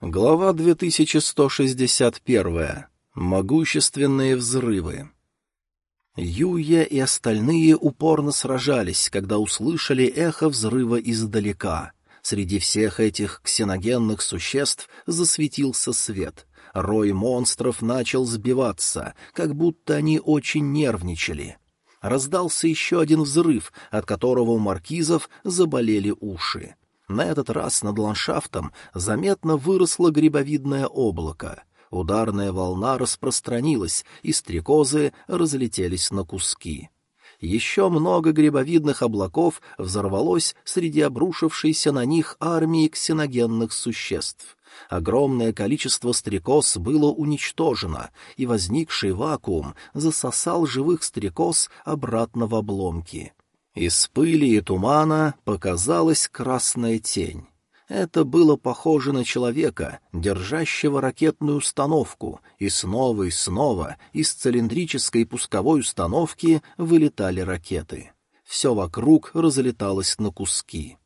Глава 2161. Могущественные взрывы. Юя и остальные упорно сражались, когда услышали эхо взрыва издалека. Среди всех этих ксеногенных существ засветился свет. Рой монстров начал сбиваться, как будто они очень нервничали. Раздался еще один взрыв, от которого у маркизов заболели уши. На этот раз над ландшафтом заметно выросло грибовидное облако. Ударная волна распространилась, и стрекозы разлетелись на куски. Еще много грибовидных облаков взорвалось среди обрушившейся на них армии ксеногенных существ. Огромное количество стрекоз было уничтожено, и возникший вакуум засосал живых стрекоз обратно в обломки. Из пыли и тумана показалась красная тень. Это было похоже на человека, держащего ракетную установку, и снова и снова из цилиндрической пусковой установки вылетали ракеты. Все вокруг разлеталось на куски.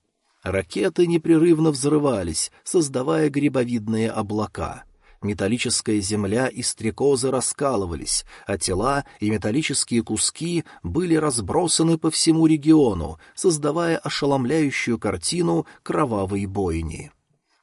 Ракеты непрерывно взрывались, создавая грибовидные облака — Металлическая земля и стрекозы раскалывались, а тела и металлические куски были разбросаны по всему региону, создавая ошеломляющую картину кровавой бойни.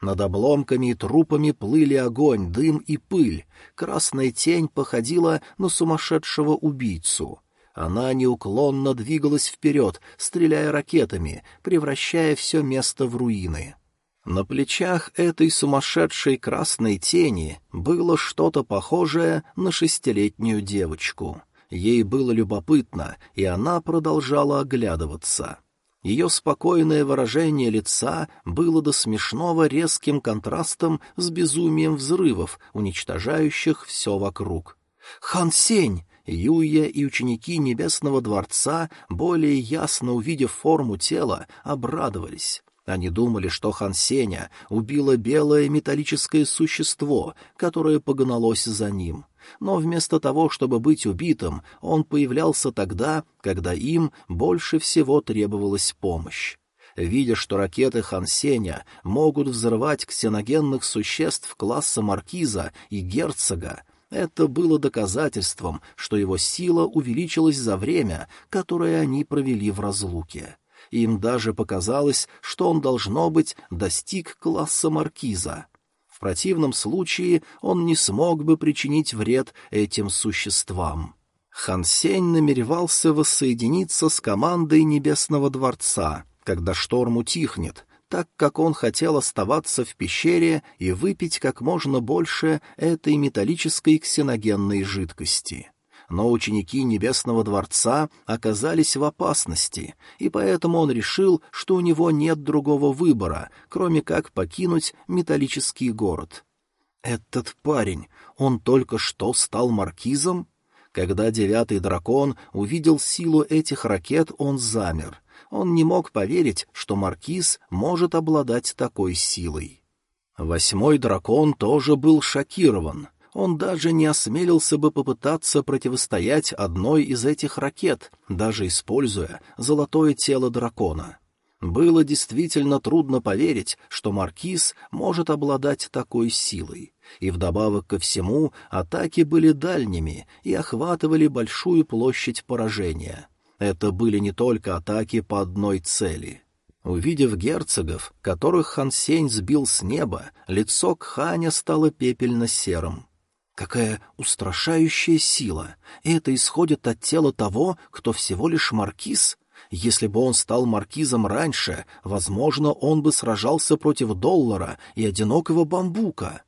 Над обломками и трупами плыли огонь, дым и пыль. Красная тень походила на сумасшедшего убийцу. Она неуклонно двигалась вперед, стреляя ракетами, превращая все место в руины. На плечах этой сумасшедшей красной тени было что-то похожее на шестилетнюю девочку. Ей было любопытно, и она продолжала оглядываться. Ее спокойное выражение лица было до смешного резким контрастом с безумием взрывов, уничтожающих все вокруг. «Хан Сень!» Юя и ученики Небесного Дворца, более ясно увидев форму тела, обрадовались. Они думали, что Хан Сеня убило белое металлическое существо, которое погналось за ним. Но вместо того, чтобы быть убитым, он появлялся тогда, когда им больше всего требовалась помощь. Видя, что ракеты Хан Сеня могут взрывать ксеногенных существ класса маркиза и герцога, это было доказательством, что его сила увеличилась за время, которое они провели в разлуке им даже показалось, что он, должно быть, достиг класса маркиза. В противном случае он не смог бы причинить вред этим существам. Хан Сень намеревался воссоединиться с командой Небесного Дворца, когда шторм утихнет, так как он хотел оставаться в пещере и выпить как можно больше этой металлической ксеногенной жидкости но ученики Небесного Дворца оказались в опасности, и поэтому он решил, что у него нет другого выбора, кроме как покинуть металлический город. «Этот парень, он только что стал маркизом?» Когда девятый дракон увидел силу этих ракет, он замер. Он не мог поверить, что маркиз может обладать такой силой. Восьмой дракон тоже был шокирован — он даже не осмелился бы попытаться противостоять одной из этих ракет, даже используя золотое тело дракона. Было действительно трудно поверить, что Маркиз может обладать такой силой. И вдобавок ко всему атаки были дальними и охватывали большую площадь поражения. Это были не только атаки по одной цели. Увидев герцогов, которых Хансень сбил с неба, лицо Кханя стало пепельно-серым. Какая устрашающая сила! И это исходит от тела того, кто всего лишь маркиз. Если бы он стал маркизом раньше, возможно, он бы сражался против доллара и одинокого бамбука.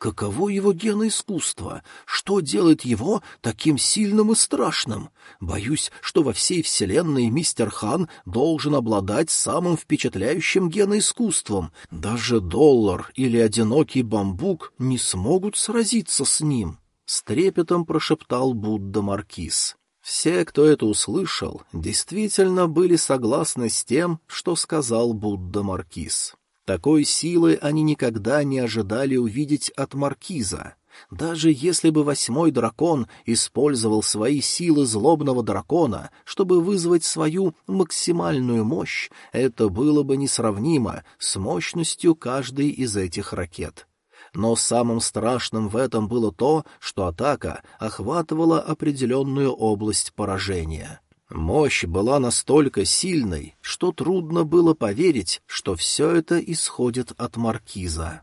Каково его геноискусство? Что делает его таким сильным и страшным? Боюсь, что во всей вселенной мистер Хан должен обладать самым впечатляющим геноискусством. Даже доллар или одинокий бамбук не смогут сразиться с ним. С трепетом прошептал Будда Маркиз. Все, кто это услышал, действительно были согласны с тем, что сказал Будда Маркиз. Такой силы они никогда не ожидали увидеть от маркиза. Даже если бы восьмой дракон использовал свои силы злобного дракона, чтобы вызвать свою максимальную мощь, это было бы несравнимо с мощностью каждой из этих ракет. Но самым страшным в этом было то, что атака охватывала определенную область поражения. Мощь была настолько сильной, что трудно было поверить, что все это исходит от маркиза.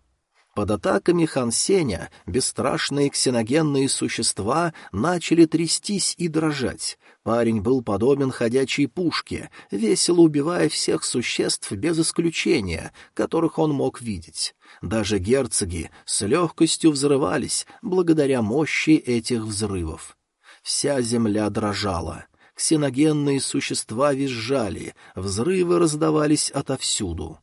Под атаками Хансеня бесстрашные ксеногенные существа начали трястись и дрожать. Парень был подобен ходячей пушке, весело убивая всех существ без исключения, которых он мог видеть. Даже герцоги с легкостью взрывались благодаря мощи этих взрывов. Вся земля дрожала. Ксеногенные существа визжали, взрывы раздавались отовсюду.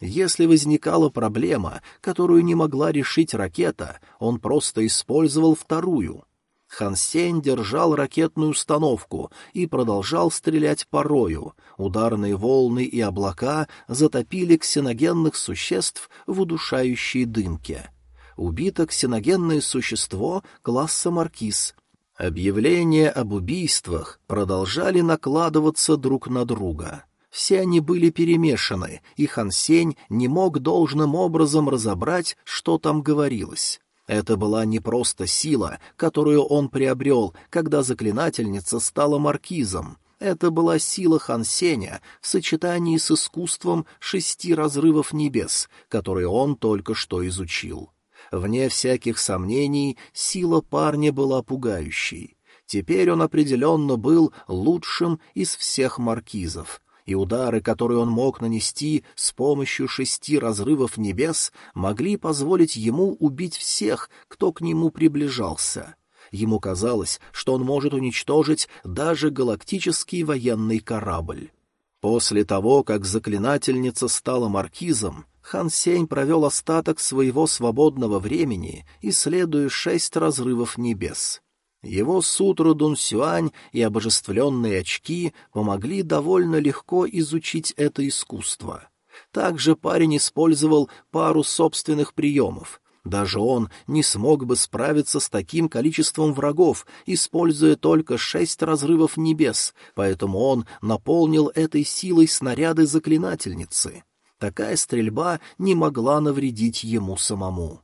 Если возникала проблема, которую не могла решить ракета, он просто использовал вторую. Хан Сень держал ракетную установку и продолжал стрелять порою. Ударные волны и облака затопили ксеногенных существ в удушающей дымке. Убито ксеногенное существо класса маркиз. Объявления об убийствах продолжали накладываться друг на друга. Все они были перемешаны, и Хан Сень не мог должным образом разобрать, что там говорилось. Это была не просто сила, которую он приобрел, когда заклинательница стала маркизом. Это была сила Хан Сеня в сочетании с искусством шести разрывов небес, которые он только что изучил. Вне всяких сомнений, сила парня была пугающей. Теперь он определенно был лучшим из всех маркизов, и удары, которые он мог нанести с помощью шести разрывов небес, могли позволить ему убить всех, кто к нему приближался. Ему казалось, что он может уничтожить даже галактический военный корабль. После того, как заклинательница стала маркизом, Хан Сень провел остаток своего свободного времени, исследуя шесть разрывов небес. Его сутру Дун Сюань и обожествленные очки помогли довольно легко изучить это искусство. Также парень использовал пару собственных приемов. Даже он не смог бы справиться с таким количеством врагов, используя только шесть разрывов небес, поэтому он наполнил этой силой снаряды заклинательницы. Такая стрельба не могла навредить ему самому.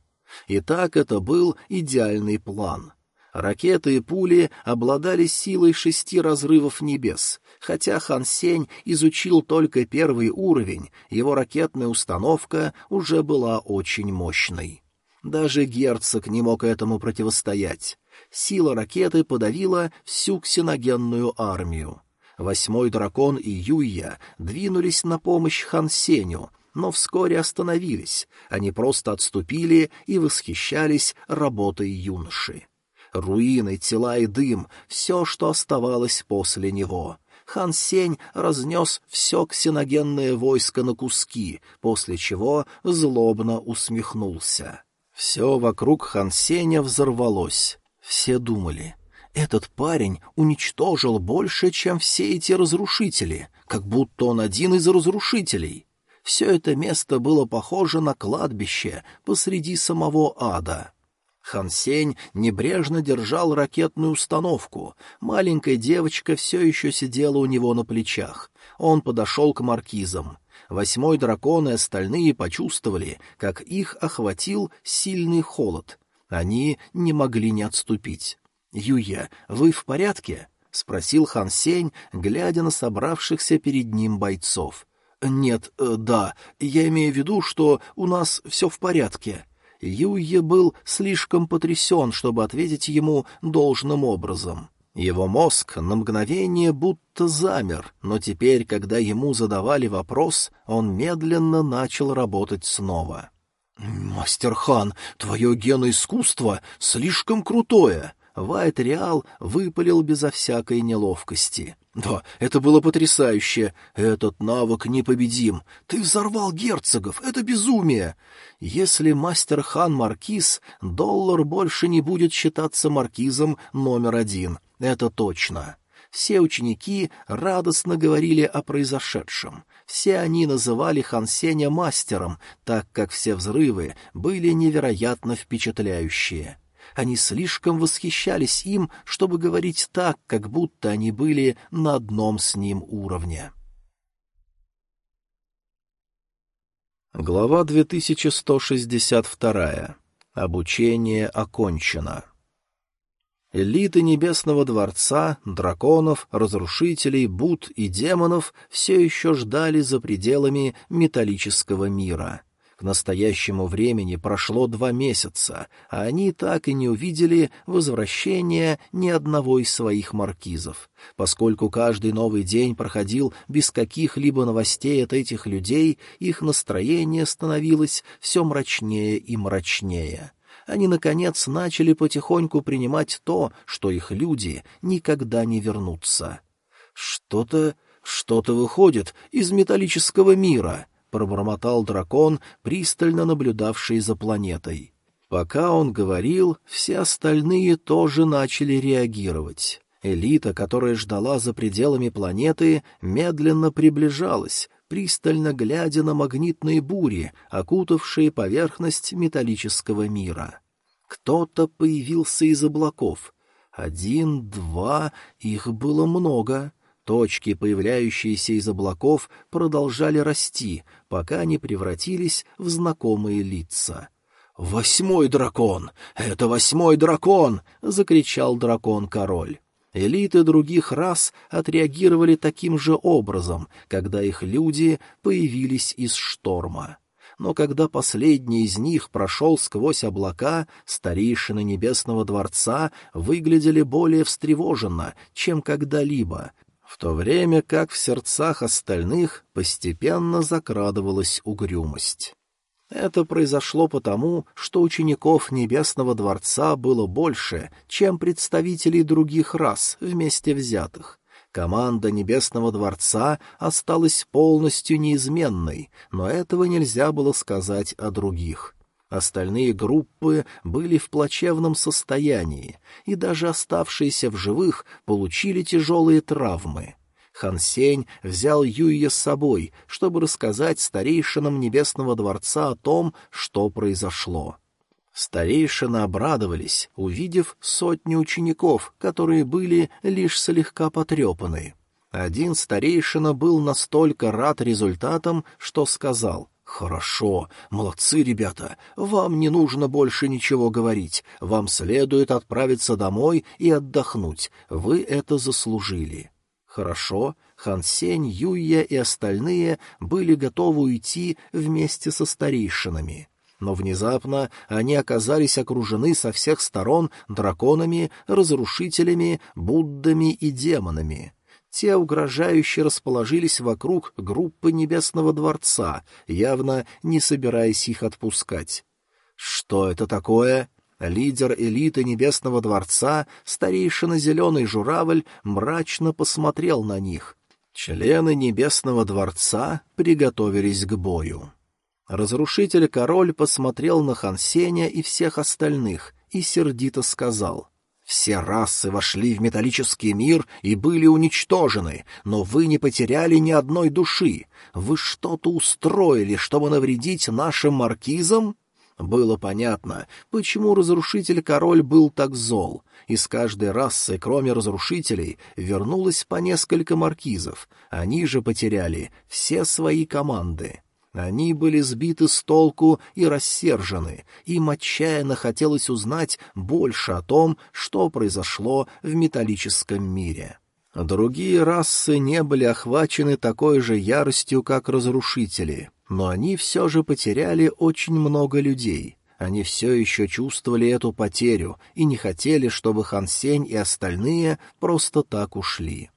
Итак, это был идеальный план — Ракеты и пули обладали силой шести разрывов небес. Хотя Хан Сень изучил только первый уровень, его ракетная установка уже была очень мощной. Даже герцог не мог этому противостоять. Сила ракеты подавила всю ксеногенную армию. Восьмой дракон и Юйя двинулись на помощь Хан Сеню, но вскоре остановились. Они просто отступили и восхищались работой юноши руины, тела и дым — все, что оставалось после него. Хан Сень разнес все ксеногенное войско на куски, после чего злобно усмехнулся. Все вокруг Хан Сеня взорвалось. Все думали, этот парень уничтожил больше, чем все эти разрушители, как будто он один из разрушителей. Все это место было похоже на кладбище посреди самого ада. Хан Сень небрежно держал ракетную установку. Маленькая девочка все еще сидела у него на плечах. Он подошел к маркизам. Восьмой дракон и остальные почувствовали, как их охватил сильный холод. Они не могли не отступить. «Юя, вы в порядке?» — спросил Хан Сень, глядя на собравшихся перед ним бойцов. «Нет, э, да, я имею в виду, что у нас все в порядке», Юйе был слишком потрясен, чтобы ответить ему должным образом. Его мозг на мгновение будто замер, но теперь, когда ему задавали вопрос, он медленно начал работать снова. «Мастер Хан, твое геноискусство слишком крутое!» Вайт Реал выпалил безо всякой неловкости. Да, это было потрясающе. Этот навык непобедим. Ты взорвал герцогов. Это безумие. Если мастер Хан Маркиз, доллар больше не будет считаться маркизом номер один. Это точно. Все ученики радостно говорили о произошедшем. Все они называли Хан Сеня мастером, так как все взрывы были невероятно впечатляющие. Они слишком восхищались им, чтобы говорить так, как будто они были на одном с ним уровне. Глава 2162. Обучение окончено. Элиты Небесного Дворца, драконов, разрушителей, буд и демонов все еще ждали за пределами металлического мира. К настоящему времени прошло два месяца, а они так и не увидели возвращения ни одного из своих маркизов. Поскольку каждый новый день проходил без каких-либо новостей от этих людей, их настроение становилось все мрачнее и мрачнее они, наконец, начали потихоньку принимать то, что их люди никогда не вернутся. «Что-то... что-то выходит из металлического мира», — пробормотал дракон, пристально наблюдавший за планетой. Пока он говорил, все остальные тоже начали реагировать. Элита, которая ждала за пределами планеты, медленно приближалась, пристально глядя на магнитные бури, окутавшие поверхность металлического мира. Кто-то появился из облаков. Один, два, их было много. Точки, появляющиеся из облаков, продолжали расти, пока они превратились в знакомые лица. «Восьмой дракон! Это восьмой дракон!» — закричал дракон-король. Элиты других рас отреагировали таким же образом, когда их люди появились из шторма. Но когда последний из них прошел сквозь облака, старейшины Небесного Дворца выглядели более встревоженно, чем когда-либо, в то время как в сердцах остальных постепенно закрадывалась угрюмость. Это произошло потому, что учеников Небесного Дворца было больше, чем представителей других рас вместе взятых. Команда Небесного Дворца осталась полностью неизменной, но этого нельзя было сказать о других. Остальные группы были в плачевном состоянии, и даже оставшиеся в живых получили тяжелые травмы — Хан Сень взял Юя с собой, чтобы рассказать старейшинам Небесного Дворца о том, что произошло. Старейшины обрадовались, увидев сотни учеников, которые были лишь слегка потрепаны. Один старейшина был настолько рад результатам, что сказал «Хорошо, молодцы, ребята, вам не нужно больше ничего говорить, вам следует отправиться домой и отдохнуть, вы это заслужили». Хорошо, Хан Сень, Юйя и остальные были готовы уйти вместе со старейшинами. Но внезапно они оказались окружены со всех сторон драконами, разрушителями, Буддами и демонами. Те угрожающе расположились вокруг группы Небесного Дворца, явно не собираясь их отпускать. «Что это такое?» Лидер элиты Небесного Дворца, старейшина Зеленый Журавль, мрачно посмотрел на них. Члены Небесного Дворца приготовились к бою. Разрушитель-король посмотрел на Хансеня и всех остальных и сердито сказал — все расы вошли в металлический мир и были уничтожены, но вы не потеряли ни одной души. Вы что-то устроили, чтобы навредить нашим маркизам? Было понятно, почему разрушитель-король был так зол. Из каждой расы, кроме разрушителей, вернулось по несколько маркизов. Они же потеряли все свои команды. Они были сбиты с толку и рассержены, им отчаянно хотелось узнать больше о том, что произошло в металлическом мире. Другие расы не были охвачены такой же яростью, как разрушители — но они все же потеряли очень много людей. Они все еще чувствовали эту потерю и не хотели, чтобы Хан Сень и остальные просто так ушли.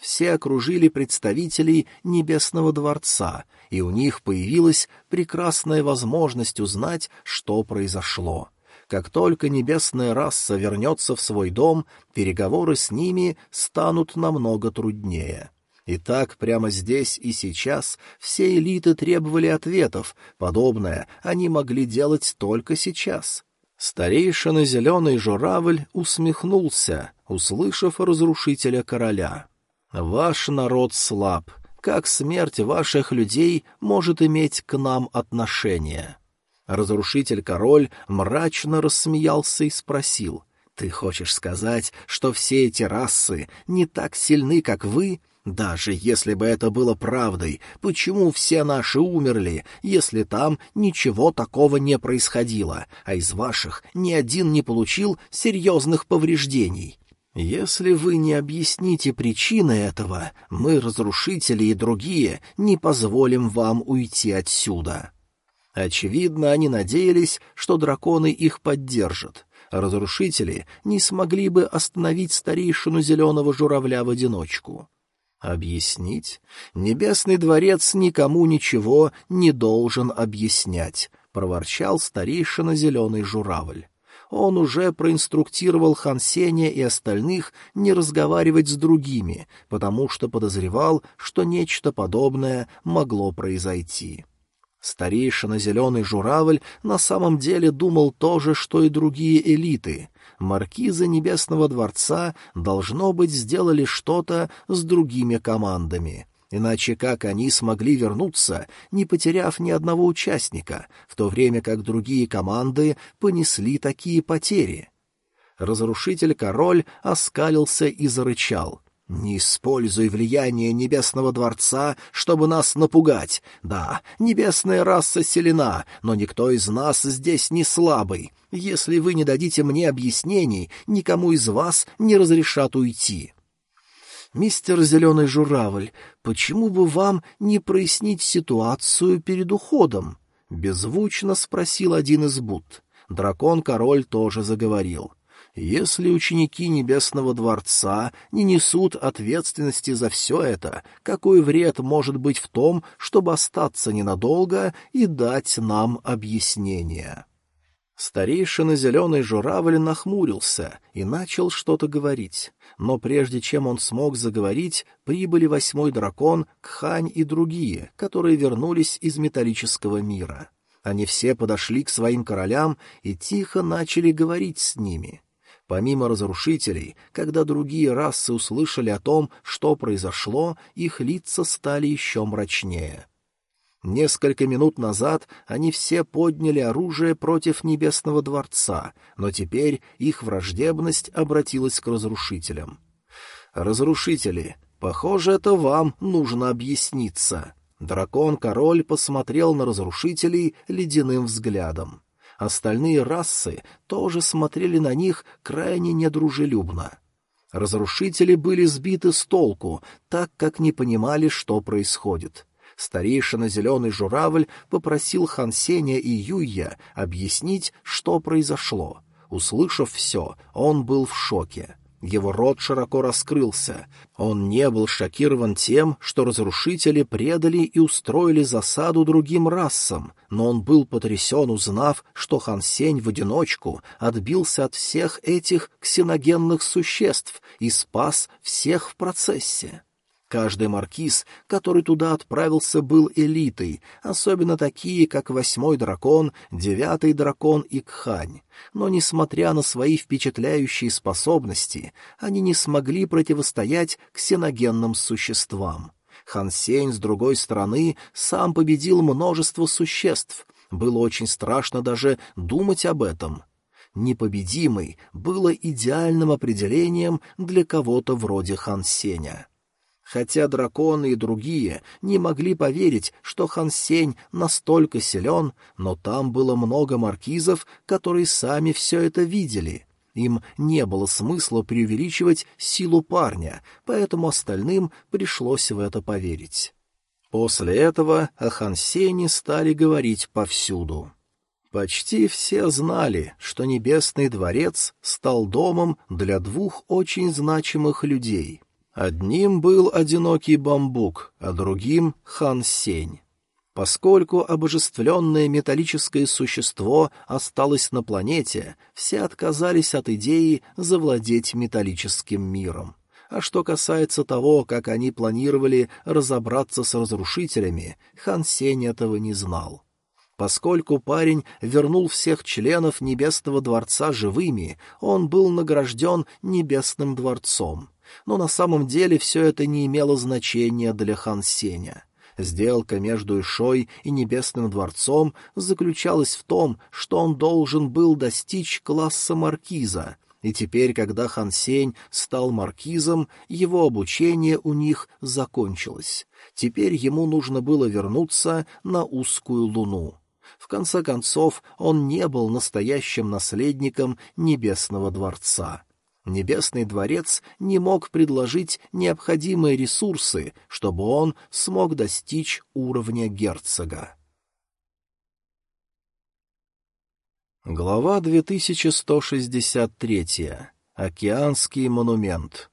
Все окружили представителей Небесного Дворца, и у них появилась прекрасная возможность узнать, что произошло. Как только небесная раса вернется в свой дом, переговоры с ними станут намного труднее. И так прямо здесь и сейчас все элиты требовали ответов, подобное они могли делать только сейчас. Старейшина Зеленый Журавль усмехнулся, услышав разрушителя короля. «Ваш народ слаб. Как смерть ваших людей может иметь к нам отношение?» Разрушитель-король мрачно рассмеялся и спросил — ты хочешь сказать, что все эти расы не так сильны, как вы? Даже если бы это было правдой, почему все наши умерли, если там ничего такого не происходило, а из ваших ни один не получил серьезных повреждений? Если вы не объясните причины этого, мы, разрушители и другие, не позволим вам уйти отсюда. Очевидно, они надеялись, что драконы их поддержат. Разрушители не смогли бы остановить старейшину зеленого журавля в одиночку. «Объяснить? Небесный дворец никому ничего не должен объяснять», — проворчал старейшина Зеленый Журавль. Он уже проинструктировал Хансеня и остальных не разговаривать с другими, потому что подозревал, что нечто подобное могло произойти. Старейшина Зеленый Журавль на самом деле думал то же, что и другие элиты — маркизы Небесного дворца, должно быть, сделали что-то с другими командами. Иначе как они смогли вернуться, не потеряв ни одного участника, в то время как другие команды понесли такие потери? Разрушитель-король оскалился и зарычал. Не используй влияние Небесного Дворца, чтобы нас напугать. Да, небесная раса силена, но никто из нас здесь не слабый. Если вы не дадите мне объяснений, никому из вас не разрешат уйти. «Мистер Зеленый Журавль, почему бы вам не прояснить ситуацию перед уходом?» — беззвучно спросил один из Буд. Дракон-король тоже заговорил. Если ученики Небесного Дворца не несут ответственности за все это, какой вред может быть в том, чтобы остаться ненадолго и дать нам объяснение? Старейшина Зеленый Журавль нахмурился и начал что-то говорить. Но прежде чем он смог заговорить, прибыли восьмой дракон, Кхань и другие, которые вернулись из металлического мира. Они все подошли к своим королям и тихо начали говорить с ними. Помимо разрушителей, когда другие расы услышали о том, что произошло, их лица стали еще мрачнее. Несколько минут назад они все подняли оружие против Небесного Дворца, но теперь их враждебность обратилась к разрушителям. «Разрушители, похоже, это вам нужно объясниться». Дракон-король посмотрел на разрушителей ледяным взглядом. Остальные расы тоже смотрели на них крайне недружелюбно. Разрушители были сбиты с толку, так как не понимали, что происходит. Старейшина Зеленый Журавль попросил Хансеня и Юя объяснить, что произошло. Услышав все, он был в шоке. Его рот широко раскрылся. Он не был шокирован тем, что разрушители предали и устроили засаду другим расам, но он был потрясен, узнав, что Хан Сень в одиночку отбился от всех этих ксеногенных существ и спас всех в процессе. Каждый маркиз, который туда отправился, был элитой, особенно такие, как Восьмой Дракон, Девятый Дракон и Кхань. Но, несмотря на свои впечатляющие способности, они не смогли противостоять ксеногенным существам. Хан Сень, с другой стороны, сам победил множество существ. Было очень страшно даже думать об этом. Непобедимый было идеальным определением для кого-то вроде Хан Сеня. Хотя драконы и другие не могли поверить, что Хан Сень настолько силен, но там было много маркизов, которые сами все это видели. Им не было смысла преувеличивать силу парня, поэтому остальным пришлось в это поверить. После этого о Хан Сене стали говорить повсюду. Почти все знали, что Небесный дворец стал домом для двух очень значимых людей — Одним был одинокий бамбук, а другим — хан Сень. Поскольку обожествленное металлическое существо осталось на планете, все отказались от идеи завладеть металлическим миром. А что касается того, как они планировали разобраться с разрушителями, хан Сень этого не знал. Поскольку парень вернул всех членов Небесного Дворца живыми, он был награжден Небесным Дворцом — но на самом деле все это не имело значения для Хан Сеня. Сделка между Ишой и Небесным дворцом заключалась в том, что он должен был достичь класса маркиза, И теперь, когда Хан Сень стал маркизом, его обучение у них закончилось. Теперь ему нужно было вернуться на узкую луну. В конце концов, он не был настоящим наследником Небесного дворца. Небесный дворец не мог предложить необходимые ресурсы, чтобы он смог достичь уровня герцога. Глава 2163. Океанский монумент.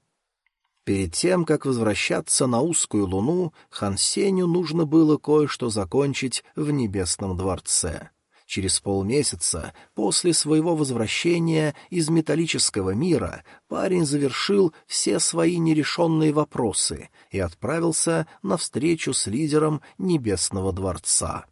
Перед тем, как возвращаться на узкую луну, Хансеню нужно было кое-что закончить в Небесном дворце. Через полмесяца после своего возвращения из металлического мира парень завершил все свои нерешенные вопросы и отправился на встречу с лидером Небесного дворца.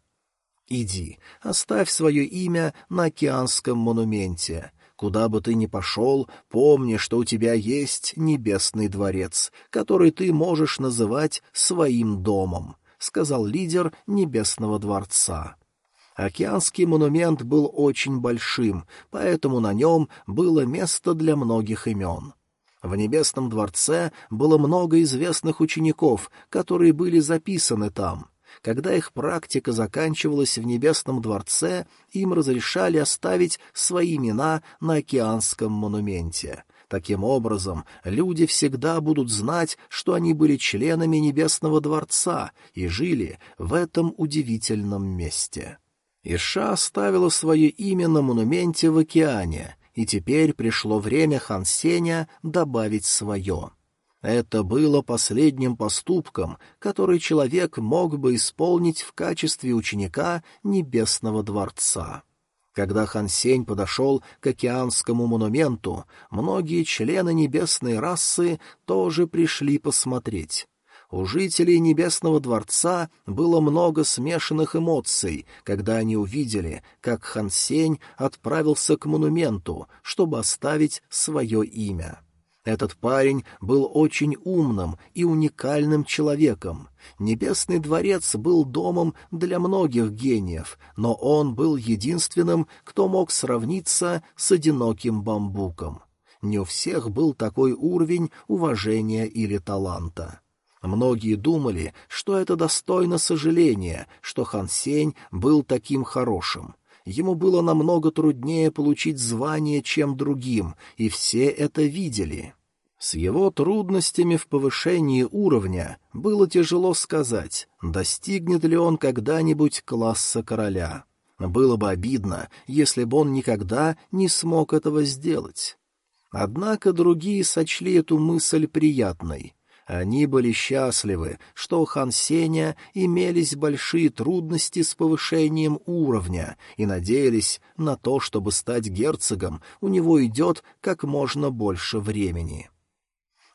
Иди, оставь свое имя на океанском монументе. Куда бы ты ни пошел, помни, что у тебя есть небесный дворец, который ты можешь называть своим домом», — сказал лидер небесного дворца. Океанский монумент был очень большим, поэтому на нем было место для многих имен. В Небесном дворце было много известных учеников, которые были записаны там — когда их практика заканчивалась в Небесном дворце, им разрешали оставить свои имена на океанском монументе. Таким образом, люди всегда будут знать, что они были членами Небесного дворца и жили в этом удивительном месте. Иша оставила свое имя на монументе в океане, и теперь пришло время Хан Сеня добавить свое. Это было последним поступком, который человек мог бы исполнить в качестве ученика Небесного Дворца. Когда Хан Сень подошел к океанскому монументу, многие члены небесной расы тоже пришли посмотреть. У жителей Небесного Дворца было много смешанных эмоций, когда они увидели, как Хан Сень отправился к монументу, чтобы оставить свое имя. Этот парень был очень умным и уникальным человеком. Небесный дворец был домом для многих гениев, но он был единственным, кто мог сравниться с одиноким бамбуком. Не у всех был такой уровень уважения или таланта. Многие думали, что это достойно сожаления, что Хан Сень был таким хорошим — Ему было намного труднее получить звание, чем другим, и все это видели. С его трудностями в повышении уровня было тяжело сказать, достигнет ли он когда-нибудь класса короля. Было бы обидно, если бы он никогда не смог этого сделать. Однако другие сочли эту мысль приятной. Они были счастливы, что у Хан Сеня имелись большие трудности с повышением уровня и надеялись на то, чтобы стать герцогом, у него идет как можно больше времени.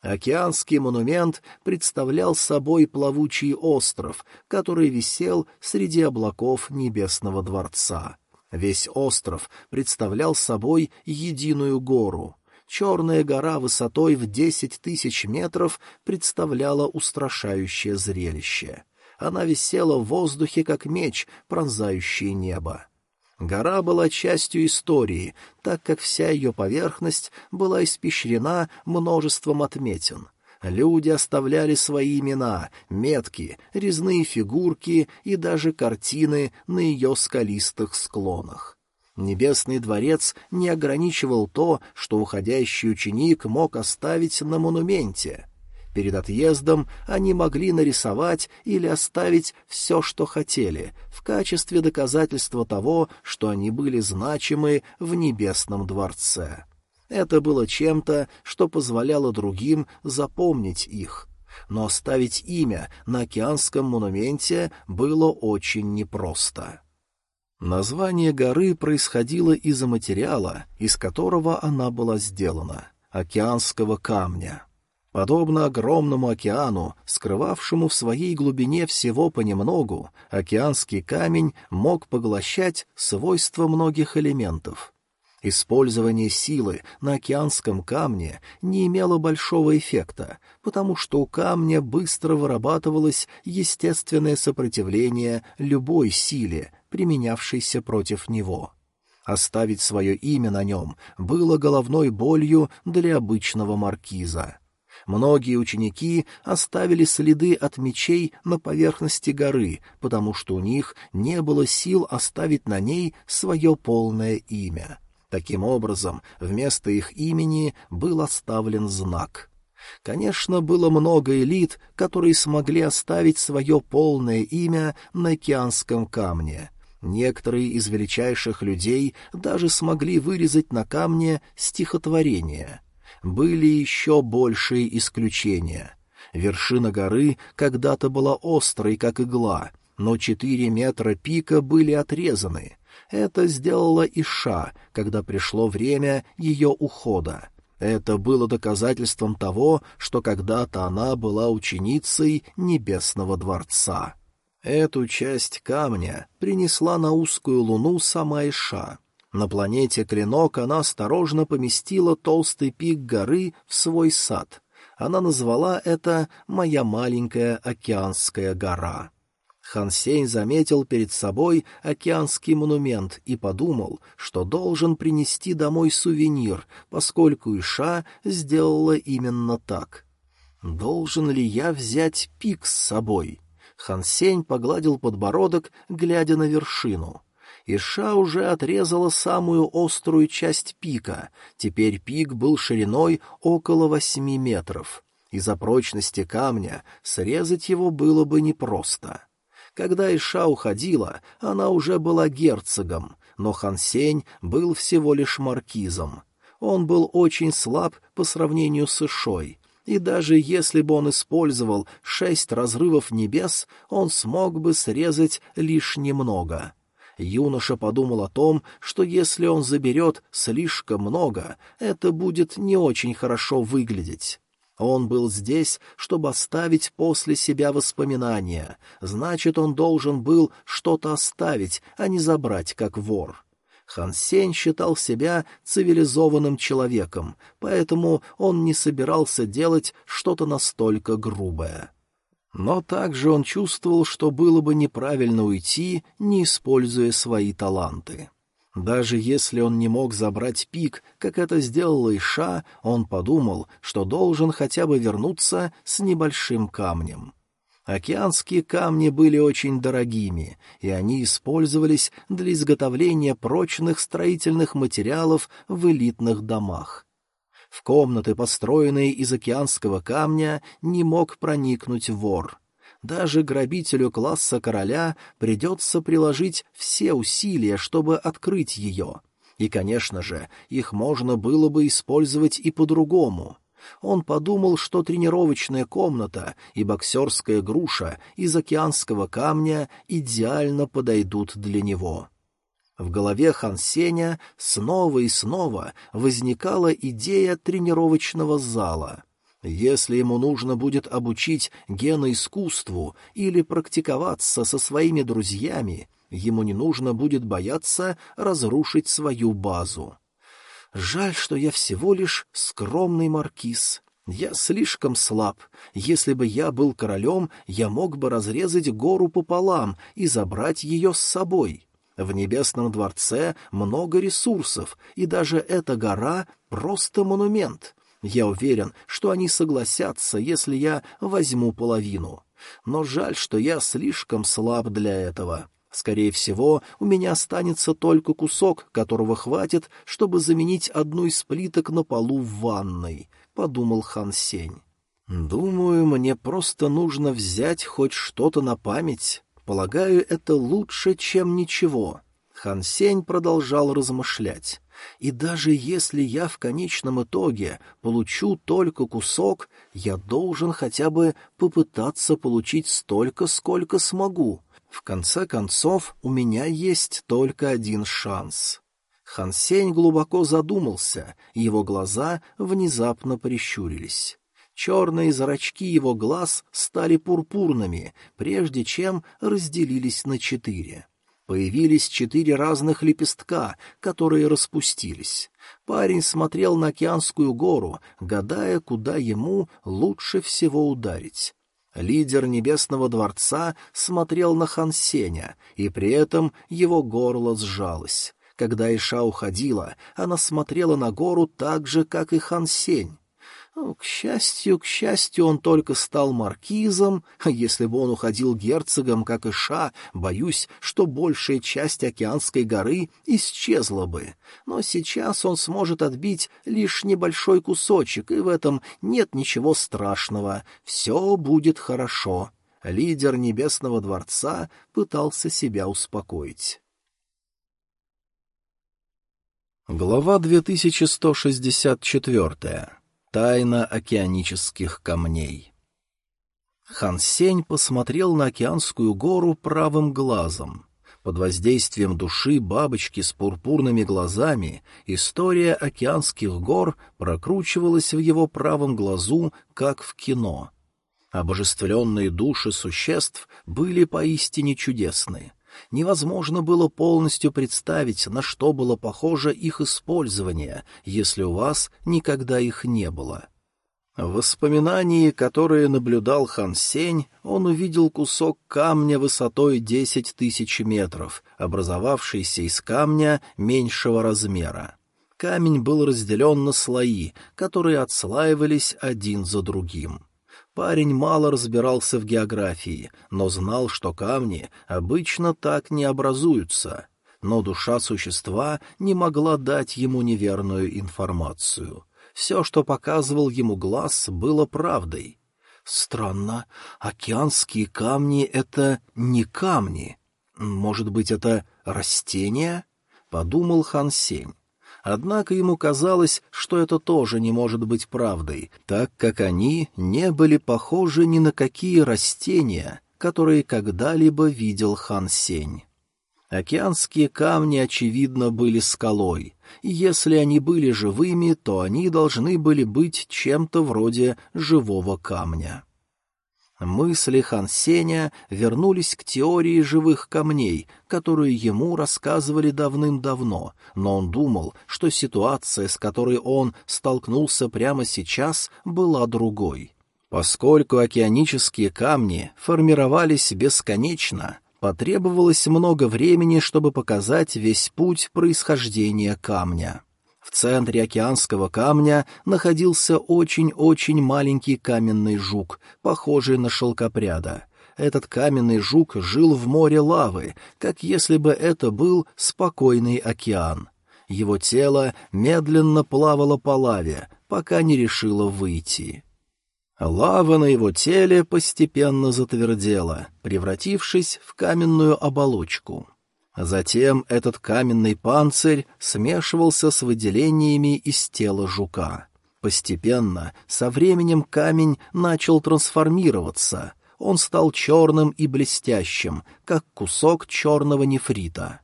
Океанский монумент представлял собой плавучий остров, который висел среди облаков Небесного дворца. Весь остров представлял собой единую гору — Черная гора высотой в десять тысяч метров представляла устрашающее зрелище. Она висела в воздухе, как меч, пронзающий небо. Гора была частью истории, так как вся ее поверхность была испещрена множеством отметин. Люди оставляли свои имена, метки, резные фигурки и даже картины на ее скалистых склонах. Небесный дворец не ограничивал то, что уходящий ученик мог оставить на монументе. Перед отъездом они могли нарисовать или оставить все, что хотели, в качестве доказательства того, что они были значимы в небесном дворце. Это было чем-то, что позволяло другим запомнить их. Но оставить имя на океанском монументе было очень непросто. Название горы происходило из-за материала, из которого она была сделана — океанского камня. Подобно огромному океану, скрывавшему в своей глубине всего понемногу, океанский камень мог поглощать свойства многих элементов. Использование силы на океанском камне не имело большого эффекта, потому что у камня быстро вырабатывалось естественное сопротивление любой силе, применявшейся против него. Оставить свое имя на нем было головной болью для обычного маркиза. Многие ученики оставили следы от мечей на поверхности горы, потому что у них не было сил оставить на ней свое полное имя. Таким образом, вместо их имени был оставлен знак. Конечно, было много элит, которые смогли оставить свое полное имя на океанском камне. Некоторые из величайших людей даже смогли вырезать на камне стихотворение — были еще большие исключения. Вершина горы когда-то была острой, как игла, но четыре метра пика были отрезаны. Это сделала Иша, когда пришло время ее ухода. Это было доказательством того, что когда-то она была ученицей Небесного Дворца. Эту часть камня принесла на узкую луну сама Иша. На планете Клинок она осторожно поместила толстый пик горы в свой сад. Она назвала это «Моя маленькая океанская гора». Хан Сень заметил перед собой океанский монумент и подумал, что должен принести домой сувенир, поскольку Иша сделала именно так. «Должен ли я взять пик с собой?» Хан Сень погладил подбородок, глядя на вершину. Иша уже отрезала самую острую часть пика, теперь пик был шириной около восьми метров. Из-за прочности камня срезать его было бы непросто. Когда Иша уходила, она уже была герцогом, но Хансень был всего лишь маркизом. Он был очень слаб по сравнению с Ишой, и даже если бы он использовал шесть разрывов небес, он смог бы срезать лишь немного. Юноша подумал о том, что если он заберет слишком много, это будет не очень хорошо выглядеть. Он был здесь, чтобы оставить после себя воспоминания, значит, он должен был что-то оставить, а не забрать, как вор. Хан Сень считал себя цивилизованным человеком, поэтому он не собирался делать что-то настолько грубое. Но также он чувствовал, что было бы неправильно уйти, не используя свои таланты. Даже если он не мог забрать пик, как это сделала Иша, он подумал, что должен хотя бы вернуться с небольшим камнем. Океанские камни были очень дорогими, и они использовались для изготовления прочных строительных материалов в элитных домах. В комнаты, построенные из океанского камня, не мог проникнуть вор. Даже грабителю класса короля придется приложить все усилия, чтобы открыть ее. И, конечно же, их можно было бы использовать и по-другому. Он подумал, что тренировочная комната и боксерская груша из океанского камня идеально подойдут для него. В голове Хан Сеня снова и снова возникала идея тренировочного зала. Если ему нужно будет обучить геноискусству или практиковаться со своими друзьями, ему не нужно будет бояться разрушить свою базу. Жаль, что я всего лишь скромный маркиз. Я слишком слаб. Если бы я был королем, я мог бы разрезать гору пополам и забрать ее с собой. В Небесном дворце много ресурсов, и даже эта гора — просто монумент. Я уверен, что они согласятся, если я возьму половину. Но жаль, что я слишком слаб для этого. Скорее всего, у меня останется только кусок, которого хватит, чтобы заменить одну из плиток на полу в ванной, — подумал Хан Сень. Думаю, мне просто нужно взять хоть что-то на память. Полагаю, это лучше, чем ничего. Хан Сень продолжал размышлять. И даже если я в конечном итоге получу только кусок, я должен хотя бы попытаться получить столько, сколько смогу. В конце концов, у меня есть только один шанс. Хан Сень глубоко задумался, его глаза внезапно прищурились. Черные зрачки его глаз стали пурпурными, прежде чем разделились на четыре. Появились четыре разных лепестка, которые распустились. Парень смотрел на океанскую гору, гадая, куда ему лучше всего ударить. Лидер Небесного Дворца смотрел на Хансеня, и при этом его горло сжалось. Когда Иша уходила, она смотрела на гору так же, как и Хан Сень. Ну, к счастью, к счастью, он только стал маркизом, если бы он уходил герцогом, как и Ша, боюсь, что большая часть океанской горы исчезла бы. Но сейчас он сможет отбить лишь небольшой кусочек, и в этом нет ничего страшного. Все будет хорошо. Лидер Небесного Дворца пытался себя успокоить. Глава 2164 Тайна океанических камней. Хан Сень посмотрел на океанскую гору правым глазом. Под воздействием души бабочки с пурпурными глазами история океанских гор прокручивалась в его правом глазу, как в кино. Обожествленные души существ были поистине чудесны. Невозможно было полностью представить, на что было похоже их использование, если у вас никогда их не было. В воспоминании, которое наблюдал Хан Сень, он увидел кусок камня высотой десять тысяч метров, образовавшийся из камня меньшего размера. Камень был разделен на слои, которые отслаивались один за другим. Парень мало разбирался в географии, но знал, что камни обычно так не образуются. Но душа существа не могла дать ему неверную информацию. Все, что показывал ему глаз, было правдой. Странно, океанские камни — это не камни. Может быть, это растения? — подумал Хан Сень. Однако ему казалось, что это тоже не может быть правдой, так как они не были похожи ни на какие растения, которые когда-либо видел Хан Сень. Океанские камни, очевидно, были скалой, и если они были живыми, то они должны были быть чем-то вроде живого камня. Мысли Хан Сеня вернулись к теории живых камней, которую ему рассказывали давным-давно, но он думал, что ситуация, с которой он столкнулся прямо сейчас, была другой. Поскольку океанические камни формировались бесконечно, потребовалось много времени, чтобы показать весь путь происхождения камня. В центре океанского камня находился очень-очень маленький каменный жук, похожий на шелкопряда. Этот каменный жук жил в море лавы, как если бы это был спокойный океан. Его тело медленно плавало по лаве, пока не решило выйти. Лава на его теле постепенно затвердела, превратившись в каменную оболочку. Затем этот каменный панцирь смешивался с выделениями из тела жука. Постепенно, со временем камень начал трансформироваться. Он стал черным и блестящим, как кусок черного нефрита.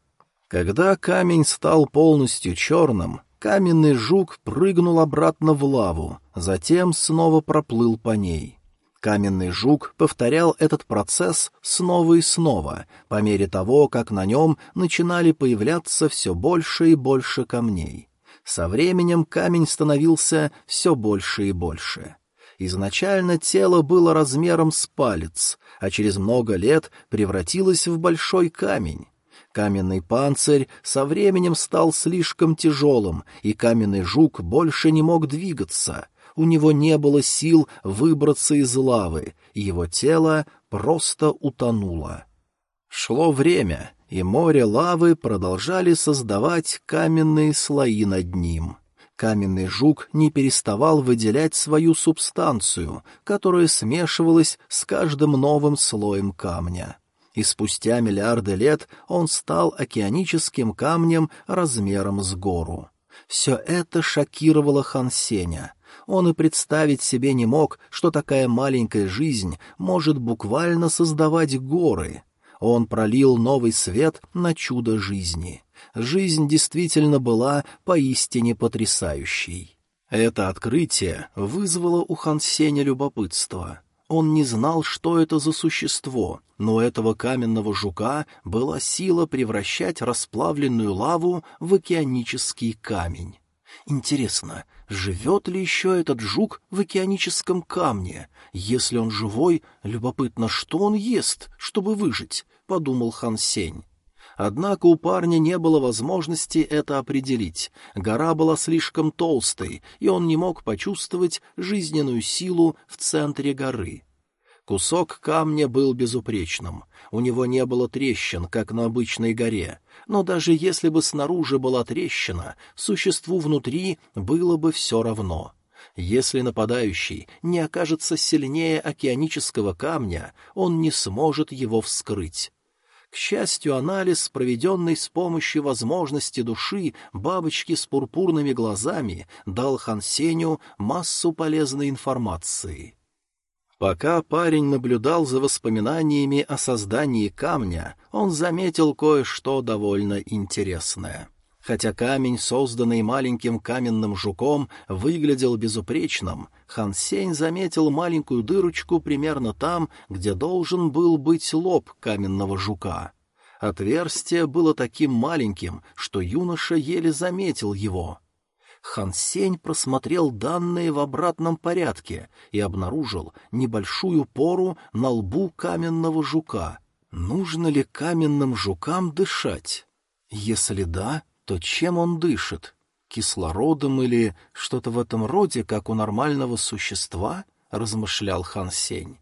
Когда камень стал полностью черным, каменный жук прыгнул обратно в лаву, затем снова проплыл по ней. Каменный жук повторял этот процесс снова и снова, по мере того, как на нем начинали появляться все больше и больше камней. Со временем камень становился все больше и больше. Изначально тело было размером с палец, а через много лет превратилось в большой камень. Каменный панцирь со временем стал слишком тяжелым, и каменный жук больше не мог двигаться — у него не было сил выбраться из лавы, его тело просто утонуло. Шло время, и море лавы продолжали создавать каменные слои над ним. Каменный жук не переставал выделять свою субстанцию, которая смешивалась с каждым новым слоем камня. И спустя миллиарды лет он стал океаническим камнем размером с гору. Все это шокировало Хансеня. Он и представить себе не мог, что такая маленькая жизнь может буквально создавать горы. Он пролил новый свет на чудо жизни. Жизнь действительно была поистине потрясающей. Это открытие вызвало у Хансеня любопытство. Он не знал, что это за существо, но у этого каменного жука была сила превращать расплавленную лаву в океанический камень. Интересно, живет ли еще этот жук в океаническом камне? Если он живой, любопытно, что он ест, чтобы выжить, — подумал Хан Сень. Однако у парня не было возможности это определить. Гора была слишком толстой, и он не мог почувствовать жизненную силу в центре горы. Кусок камня был безупречным. У него не было трещин, как на обычной горе. Но даже если бы снаружи была трещина, существу внутри было бы все равно. Если нападающий не окажется сильнее океанического камня, он не сможет его вскрыть. К счастью, анализ, проведенный с помощью возможности души бабочки с пурпурными глазами, дал Хансеню массу полезной информации. Пока парень наблюдал за воспоминаниями о создании камня, он заметил кое-что довольно интересное. Хотя камень, созданный маленьким каменным жуком, выглядел безупречным, Хан Сень заметил маленькую дырочку примерно там, где должен был быть лоб каменного жука. Отверстие было таким маленьким, что юноша еле заметил его — Хан Сень просмотрел данные в обратном порядке и обнаружил небольшую пору на лбу каменного жука. Нужно ли каменным жукам дышать? Если да, то чем он дышит? Кислородом или что-то в этом роде, как у нормального существа? — размышлял Хан Сень.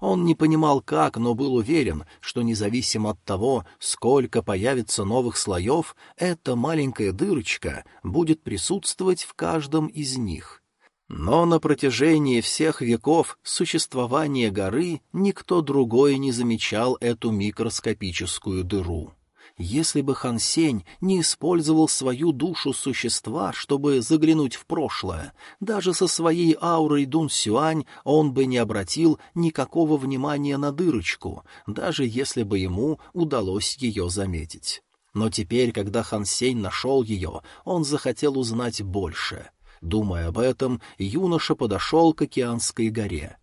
Он не понимал как, но был уверен, что независимо от того, сколько появится новых слоев, эта маленькая дырочка будет присутствовать в каждом из них. Но на протяжении всех веков существования горы никто другой не замечал эту микроскопическую дыру. Если бы Хан Сень не использовал свою душу существа, чтобы заглянуть в прошлое, даже со своей аурой Дун Сюань он бы не обратил никакого внимания на дырочку, даже если бы ему удалось ее заметить. Но теперь, когда Хан Сень нашел ее, он захотел узнать больше. Думая об этом, юноша подошел к океанской горе.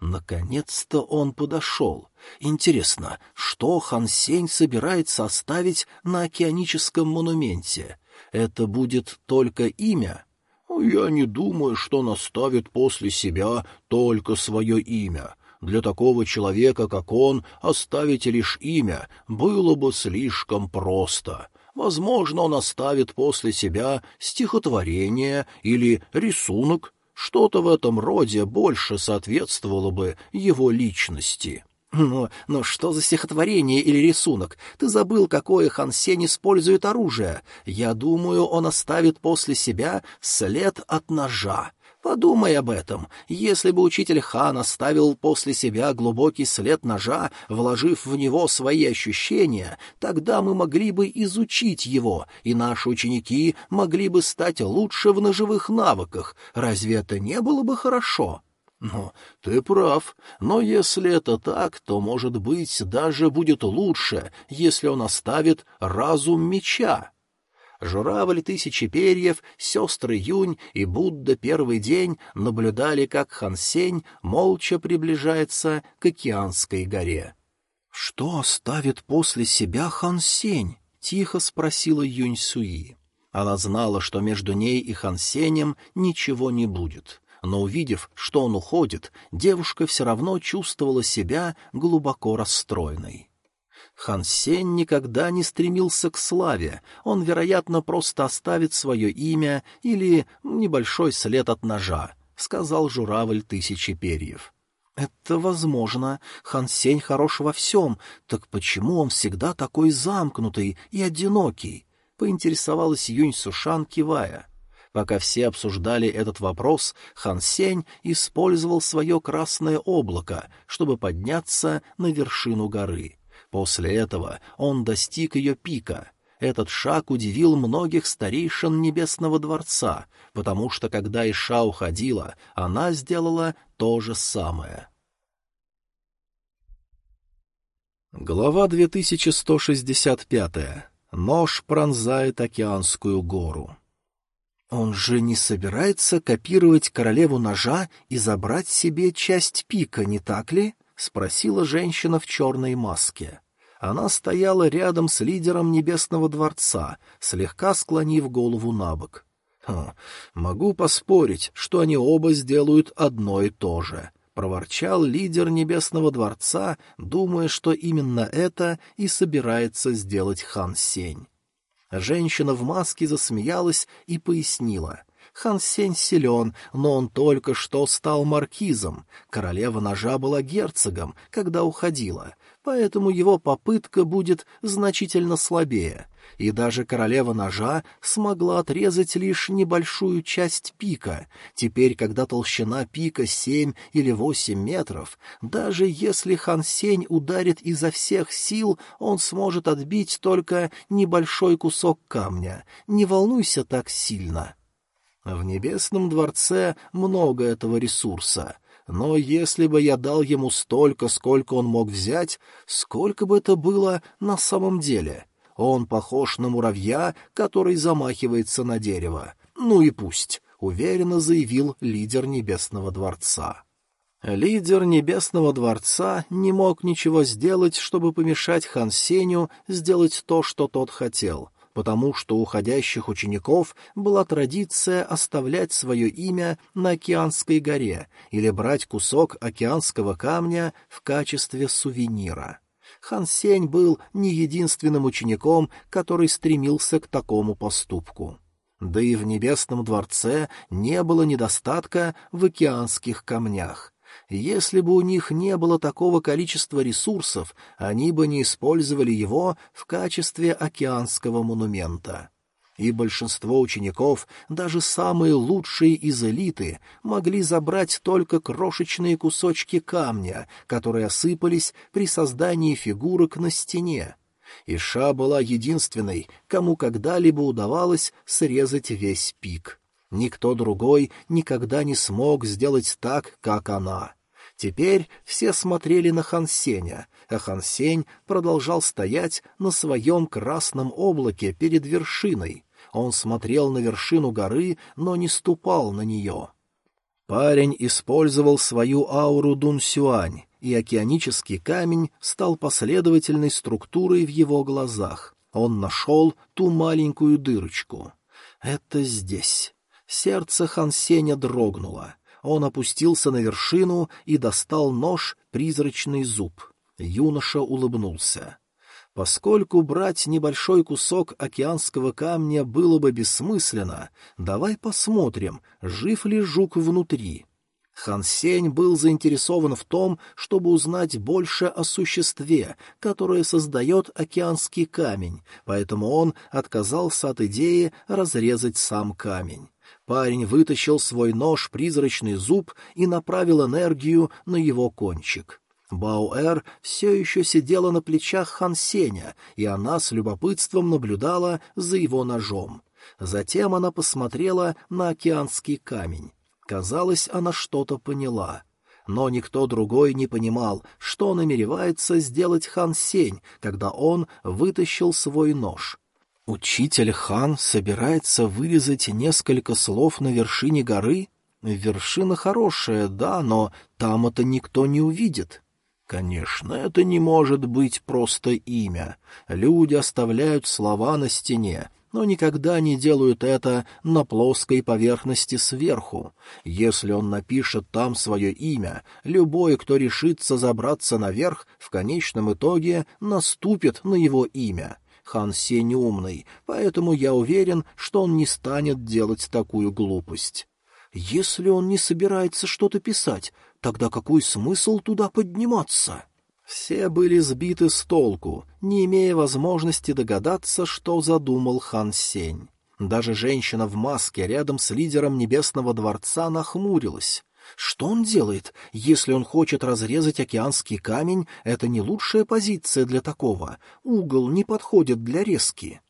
Наконец-то он подошел. Интересно, что Хан Сень собирается оставить на океаническом монументе? Это будет только имя? Я не думаю, что он оставит после себя только свое имя. Для такого человека, как он, оставить лишь имя было бы слишком просто. Возможно, он оставит после себя стихотворение или рисунок, что-то в этом роде больше соответствовало бы его личности. Но, но что за стихотворение или рисунок? Ты забыл, какое Хан Сень использует оружие. Я думаю, он оставит после себя след от ножа. Подумай об этом. Если бы учитель Хан оставил после себя глубокий след ножа, вложив в него свои ощущения, тогда мы могли бы изучить его, и наши ученики могли бы стать лучше в ножевых навыках. Разве это не было бы хорошо? Ну, ты прав, но если это так, то, может быть, даже будет лучше, если он оставит разум меча журавль тысячи перьев, сестры Юнь и Будда первый день наблюдали, как Хансень молча приближается к океанской горе. — Что оставит после себя Хансень? — тихо спросила Юнь Суи. Она знала, что между ней и Хансенем ничего не будет. Но увидев, что он уходит, девушка все равно чувствовала себя глубоко расстроенной. Хан Сень никогда не стремился к славе, он, вероятно, просто оставит свое имя или небольшой след от ножа, — сказал журавль тысячи перьев. — Это возможно. Хан Сень хорош во всем. Так почему он всегда такой замкнутый и одинокий? — поинтересовалась Юнь Сушан, кивая. Пока все обсуждали этот вопрос, Хан Сень использовал свое красное облако, чтобы подняться на вершину горы. После этого он достиг ее пика. Этот шаг удивил многих старейшин Небесного Дворца, потому что, когда Иша уходила, она сделала то же самое. Глава 2165. Нож пронзает океанскую гору. Он же не собирается копировать королеву ножа и забрать себе часть пика, не так ли? — спросила женщина в черной маске. Она стояла рядом с лидером Небесного Дворца, слегка склонив голову на бок. «Хм, «Могу поспорить, что они оба сделают одно и то же», —— проворчал лидер Небесного Дворца, думая, что именно это и собирается сделать Хан Сень. Женщина в маске засмеялась и пояснила. Хан Сень силен, но он только что стал маркизом. Королева ножа была герцогом, когда уходила, поэтому его попытка будет значительно слабее и даже королева ножа смогла отрезать лишь небольшую часть пика. Теперь, когда толщина пика семь или восемь метров, даже если Хан Сень ударит изо всех сил, он сможет отбить только небольшой кусок камня. Не волнуйся так сильно. В небесном дворце много этого ресурса — но если бы я дал ему столько, сколько он мог взять, сколько бы это было на самом деле? Он похож на муравья, который замахивается на дерево. Ну и пусть, — уверенно заявил лидер Небесного Дворца. Лидер Небесного Дворца не мог ничего сделать, чтобы помешать Хан Сеню сделать то, что тот хотел, потому что у уходящих учеников была традиция оставлять свое имя на Океанской горе или брать кусок океанского камня в качестве сувенира. Хан Сень был не единственным учеником, который стремился к такому поступку. Да и в Небесном дворце не было недостатка в океанских камнях. Если бы у них не было такого количества ресурсов, они бы не использовали его в качестве океанского монумента и большинство учеников, даже самые лучшие из элиты, могли забрать только крошечные кусочки камня, которые осыпались при создании фигурок на стене. Иша была единственной, кому когда-либо удавалось срезать весь пик. Никто другой никогда не смог сделать так, как она. Теперь все смотрели на Хансеня, а Хансень продолжал стоять на своем красном облаке перед вершиной. Он смотрел на вершину горы, но не ступал на нее. Парень использовал свою ауру Дун-Сюань, и океанический камень стал последовательной структурой в его глазах. Он нашел ту маленькую дырочку. Это здесь. Сердце Хансеня дрогнуло. Он опустился на вершину и достал нож, призрачный зуб. Юноша улыбнулся. Поскольку брать небольшой кусок океанского камня было бы бессмысленно, давай посмотрим, жив ли жук внутри. Хан Сень был заинтересован в том, чтобы узнать больше о существе, которое создает океанский камень, поэтому он отказался от идеи разрезать сам камень. Парень вытащил свой нож, призрачный зуб, и направил энергию на его кончик. Бауэр все еще сидела на плечах Хан Сеня, и она с любопытством наблюдала за его ножом. Затем она посмотрела на океанский камень. Казалось, она что-то поняла. Но никто другой не понимал, что намеревается сделать Хан Сень, когда он вытащил свой нож. Учитель Хан собирается вырезать несколько слов на вершине горы? Вершина хорошая, да, но там это никто не увидит. Конечно, это не может быть просто имя. Люди оставляют слова на стене, но никогда не делают это на плоской поверхности сверху. Если он напишет там свое имя, любой, кто решится забраться наверх, в конечном итоге наступит на его имя. Хан Сень умный, поэтому я уверен, что он не станет делать такую глупость. Если он не собирается что-то писать, Тогда какой смысл туда подниматься? Все были сбиты с толку, не имея возможности догадаться, что задумал хан Сень. Даже женщина в маске рядом с лидером Небесного дворца нахмурилась. Что он делает? Если он хочет разрезать океанский камень, это не лучшая позиция для такого. Угол не подходит для резки.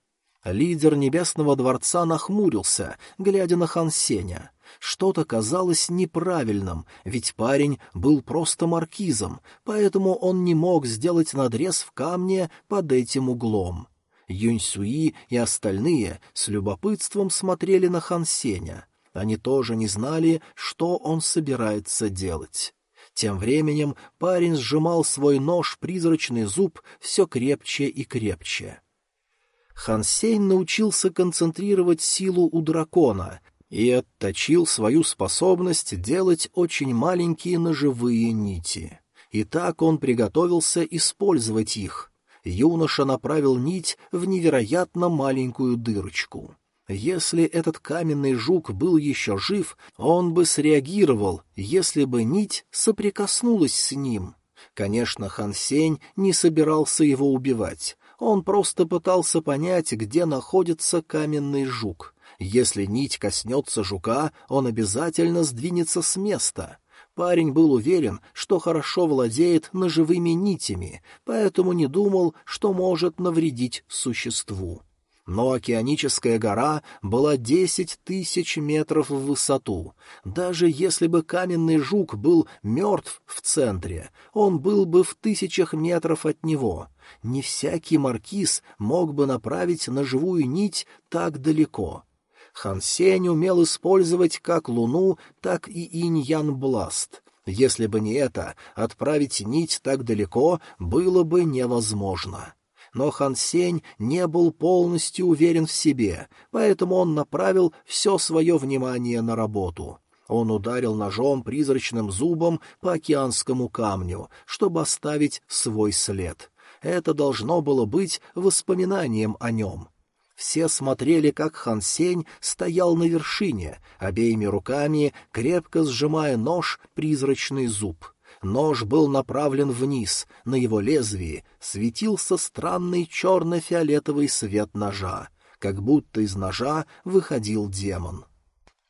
Лидер Небесного дворца нахмурился, глядя на Хан Сеня. Что-то казалось неправильным, ведь парень был просто маркизом, поэтому он не мог сделать надрез в камне под этим углом. Юньсуи и остальные с любопытством смотрели на Хан Сеня. Они тоже не знали, что он собирается делать. Тем временем парень сжимал свой нож, призрачный зуб, все крепче и крепче. Хан Сень научился концентрировать силу у дракона, и отточил свою способность делать очень маленькие ножевые нити. И так он приготовился использовать их. Юноша направил нить в невероятно маленькую дырочку. Если этот каменный жук был еще жив, он бы среагировал, если бы нить соприкоснулась с ним. Конечно, Хан Сень не собирался его убивать. Он просто пытался понять, где находится каменный жук. Если нить коснется жука, он обязательно сдвинется с места. Парень был уверен, что хорошо владеет ножевыми нитями, поэтому не думал, что может навредить существу. Но океаническая гора была десять тысяч метров в высоту. Даже если бы каменный жук был мертв в центре, он был бы в тысячах метров от него. Не всякий маркиз мог бы направить ножевую нить так далеко. Хан Сень умел использовать как луну, так и инь-ян-бласт. Если бы не это, отправить нить так далеко было бы невозможно. Но Хан Сень не был полностью уверен в себе, поэтому он направил все свое внимание на работу. Он ударил ножом призрачным зубом по океанскому камню, чтобы оставить свой след. Это должно было быть воспоминанием о нем. Все смотрели, как Хан Сень стоял на вершине, обеими руками крепко сжимая нож призрачный зуб. Нож был направлен вниз, на его лезвии светился странный черно-фиолетовый свет ножа, как будто из ножа выходил демон.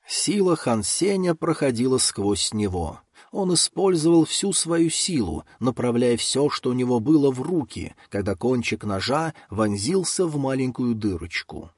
Сила Хан Сеня проходила сквозь него. Он использовал всю свою силу, направляя все, что у него было в руки, когда кончик ножа вонзился в маленькую дырочку.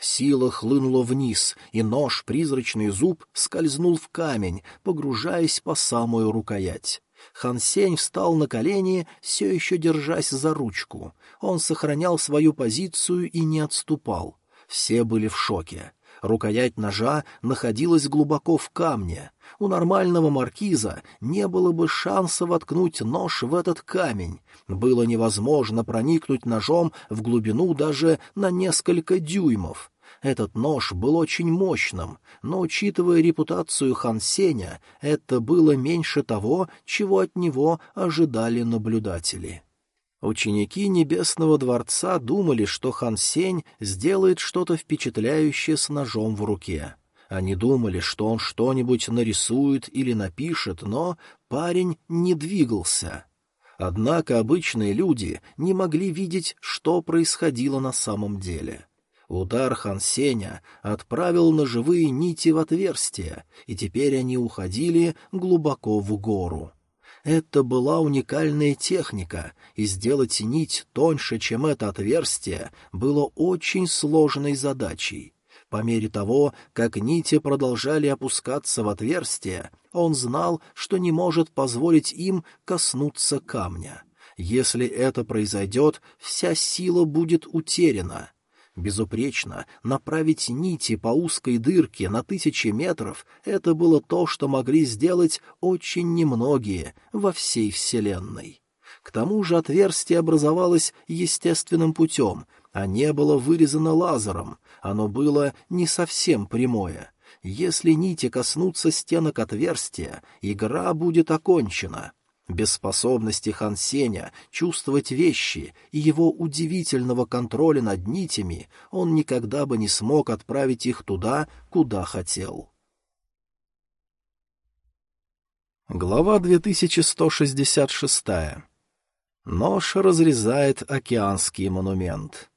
Сила хлынула вниз, и нож, призрачный зуб, скользнул в камень, погружаясь по самую рукоять. Хан Сень встал на колени, все еще держась за ручку. Он сохранял свою позицию и не отступал. Все были в шоке. Рукоять ножа находилась глубоко в камне. У нормального маркиза не было бы шанса воткнуть нож в этот камень. Было невозможно проникнуть ножом в глубину даже на несколько дюймов. Этот нож был очень мощным, но, учитывая репутацию Хан Сеня, это было меньше того, чего от него ожидали наблюдатели. Ученики Небесного Дворца думали, что Хан Сень сделает что-то впечатляющее с ножом в руке. Они думали, что он что-нибудь нарисует или напишет, но парень не двигался. Однако обычные люди не могли видеть, что происходило на самом деле. Удар Хан Сеня отправил ножевые нити в отверстие, и теперь они уходили глубоко в гору. Это была уникальная техника, и сделать нить тоньше, чем это отверстие, было очень сложной задачей. По мере того, как нити продолжали опускаться в отверстие, он знал, что не может позволить им коснуться камня. Если это произойдет, вся сила будет утеряна. Безупречно направить нити по узкой дырке на тысячи метров — это было то, что могли сделать очень немногие во всей Вселенной. К тому же отверстие образовалось естественным путем, а не было вырезано лазером, оно было не совсем прямое. Если нити коснутся стенок отверстия, игра будет окончена. Без способности Хан Сеня чувствовать вещи и его удивительного контроля над нитями он никогда бы не смог отправить их туда, куда хотел. Глава 2166. Нож разрезает океанский монумент.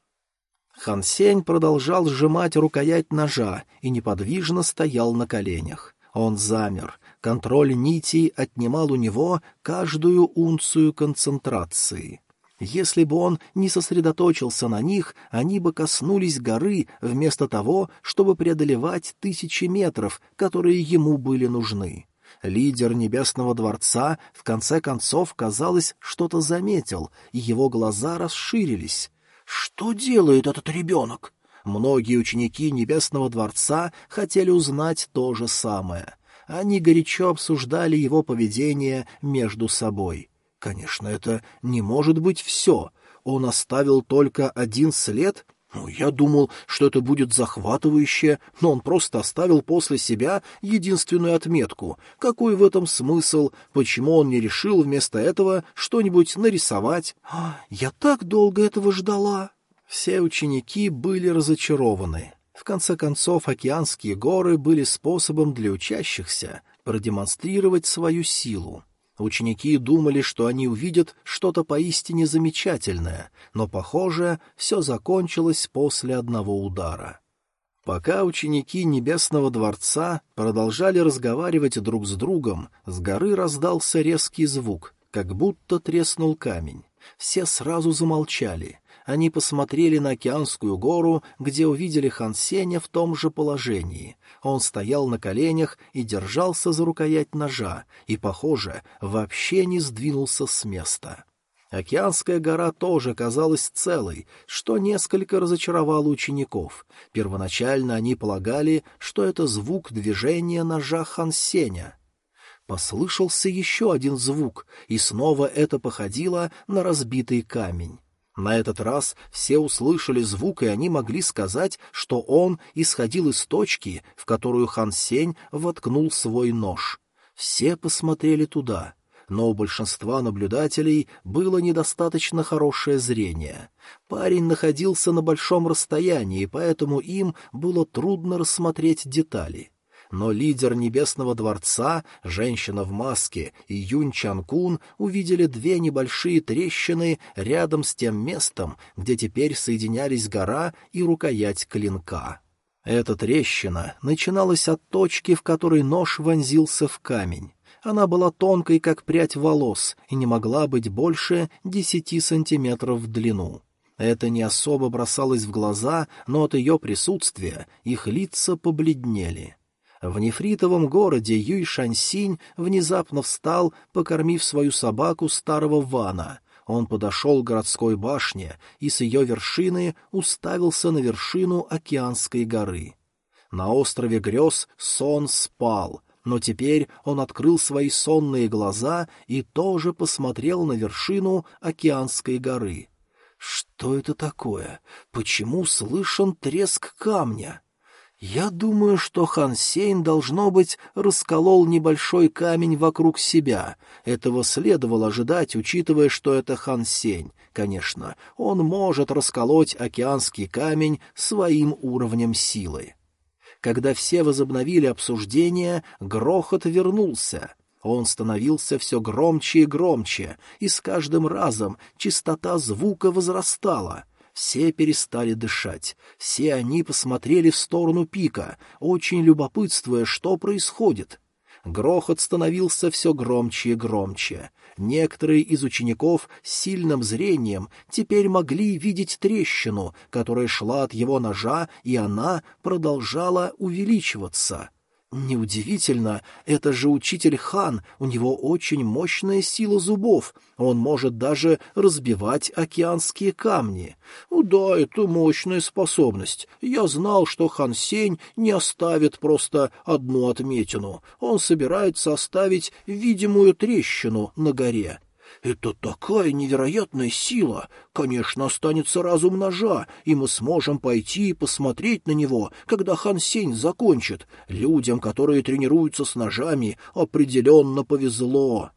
Хан Сень продолжал сжимать рукоять ножа и неподвижно стоял на коленях. Он замер, Контроль нитей отнимал у него каждую унцию концентрации. Если бы он не сосредоточился на них, они бы коснулись горы вместо того, чтобы преодолевать тысячи метров, которые ему были нужны. Лидер Небесного Дворца в конце концов, казалось, что-то заметил, и его глаза расширились. «Что делает этот ребенок?» Многие ученики Небесного Дворца хотели узнать то же самое. Они горячо обсуждали его поведение между собой. Конечно, это не может быть все. Он оставил только один след, Ну, я думал, что это будет захватывающе, но он просто оставил после себя единственную отметку. Какой в этом смысл? Почему он не решил вместо этого что-нибудь нарисовать? А, я так долго этого ждала. Все ученики были разочарованы. В конце концов, океанские горы были способом для учащихся продемонстрировать свою силу. Ученики думали, что они увидят что-то поистине замечательное, но, похоже, все закончилось после одного удара. Пока ученики Небесного дворца продолжали разговаривать друг с другом, с горы раздался резкий звук, как будто треснул камень. Все сразу замолчали. Они посмотрели на океанскую гору, где увидели Хан Сеня в том же положении. Он стоял на коленях и держался за рукоять ножа, и, похоже, вообще не сдвинулся с места. Океанская гора тоже казалась целой, что несколько разочаровало учеников. Первоначально они полагали, что это звук движения ножа Хансеня. Послышался еще один звук, и снова это походило на разбитый камень. На этот раз все услышали звук, и они могли сказать, что он исходил из точки, в которую Хан Сень воткнул свой нож. Все посмотрели туда, но у большинства наблюдателей было недостаточно хорошее зрение. Парень находился на большом расстоянии, поэтому им было трудно рассмотреть детали но лидер Небесного Дворца, женщина в маске и Юнь Чанкун увидели две небольшие трещины рядом с тем местом, где теперь соединялись гора и рукоять клинка. Эта трещина начиналась от точки, в которой нож вонзился в камень. Она была тонкой, как прядь волос, и не могла быть больше десяти сантиметров в длину. Это не особо бросалось в глаза, но от ее присутствия их лица побледнели. В нефритовом городе Юй Шаньсинь внезапно встал, покормив свою собаку старого Вана. Он подошел к городской башне и с ее вершины уставился на вершину океанской горы. На острове грез сон спал, но теперь он открыл свои сонные глаза и тоже посмотрел на вершину океанской горы. Что это такое? Почему слышен треск камня? Я думаю, что Хан Сейн, должно быть, расколол небольшой камень вокруг себя. Этого следовало ожидать, учитывая, что это Хан Сень. Конечно, он может расколоть океанский камень своим уровнем силы. Когда все возобновили обсуждение, грохот вернулся. Он становился все громче и громче, и с каждым разом частота звука возрастала — все перестали дышать. Все они посмотрели в сторону пика, очень любопытствуя, что происходит. Грохот становился все громче и громче. Некоторые из учеников с сильным зрением теперь могли видеть трещину, которая шла от его ножа, и она продолжала увеличиваться. Неудивительно, это же учитель Хан, у него очень мощная сила зубов, он может даже разбивать океанские камни. Ну да, это мощная способность. Я знал, что Хан Сень не оставит просто одну отметину, он собирается оставить видимую трещину на горе. Это такая невероятная сила! Конечно, останется разум ножа, и мы сможем пойти и посмотреть на него, когда Хан Сень закончит. Людям, которые тренируются с ножами, определенно повезло.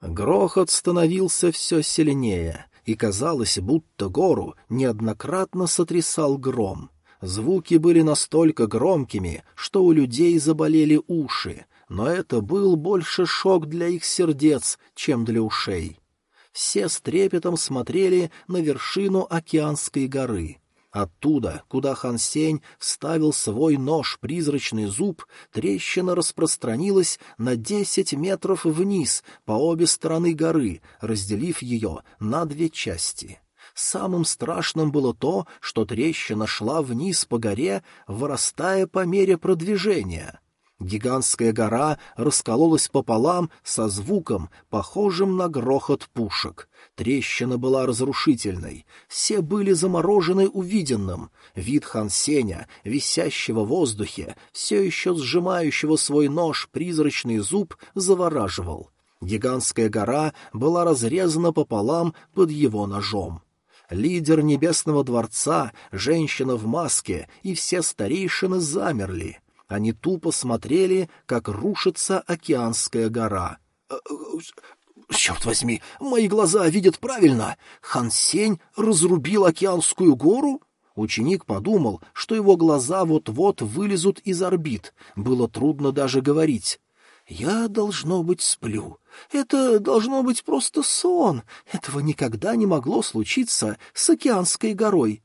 Грохот становился все сильнее, и казалось, будто гору неоднократно сотрясал гром. Звуки были настолько громкими, что у людей заболели уши, но это был больше шок для их сердец, чем для ушей все с трепетом смотрели на вершину океанской горы. Оттуда, куда Хан Сень вставил свой нож-призрачный зуб, трещина распространилась на десять метров вниз по обе стороны горы, разделив ее на две части. Самым страшным было то, что трещина шла вниз по горе, вырастая по мере продвижения. Гигантская гора раскололась пополам со звуком, похожим на грохот пушек. Трещина была разрушительной. Все были заморожены увиденным. Вид Хансеня, висящего в воздухе, все еще сжимающего свой нож призрачный зуб, завораживал. Гигантская гора была разрезана пополам под его ножом. Лидер Небесного Дворца, женщина в маске и все старейшины замерли. Они тупо смотрели, как рушится океанская гора. «Э, э, «Черт возьми, мои глаза видят правильно! Хан Сень разрубил океанскую гору?» Ученик подумал, что его глаза вот-вот вылезут из орбит. Было трудно даже говорить. «Я, должно быть, сплю. Это должно быть просто сон. Этого никогда не могло случиться с океанской горой.